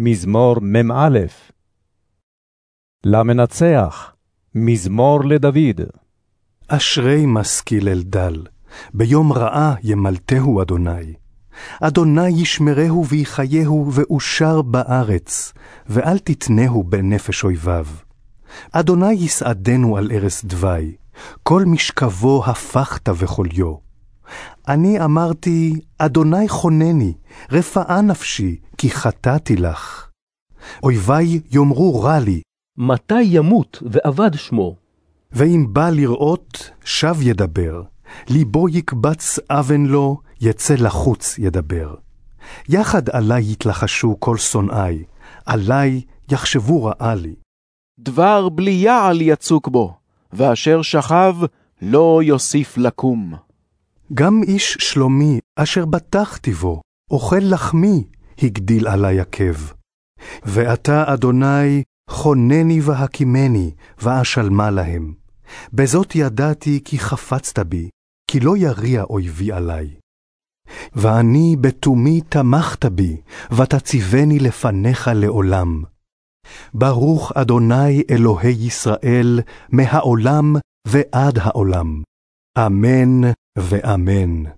מזמור מ"א. למנצח, מזמור לדוד. אשרי משכיל אל דל, ביום רעה ימלטהו אדוני. אדוני ישמרהו ויחייהו ואושר בארץ, ואל תתנהו בנפש אויביו. אדוני יסעדנו על ערש דווי, כל משכבו הפכת וחוליו. אני אמרתי, אדוני חונני, רפאה נפשי, כי חטאתי לך. אויבי יאמרו רע לי, מתי ימות ואבד שמו? ואם בא לראות, שב ידבר. ליבו יקבץ אבן לו, יצא לחוץ ידבר. יחד עלי יתלחשו כל שונאי, עלי יחשבו רעה לי. דבר בלי יעל יצוק בו, ואשר שכב לא יוסיף לקום. גם איש שלומי, אשר בטחתי בו, אוכל לחמי, הגדיל עלי עקב. ואתה, אדוני, חונני והקימני, ואשלמה להם. בזאת ידעתי כי חפצת בי, כי לא יריע אויבי עלי. ואני בתומי תמכת בי, ותציבני לפניך לעולם. ברוך אדוני אלוהי ישראל, מהעולם ועד העולם. אמן ואמן.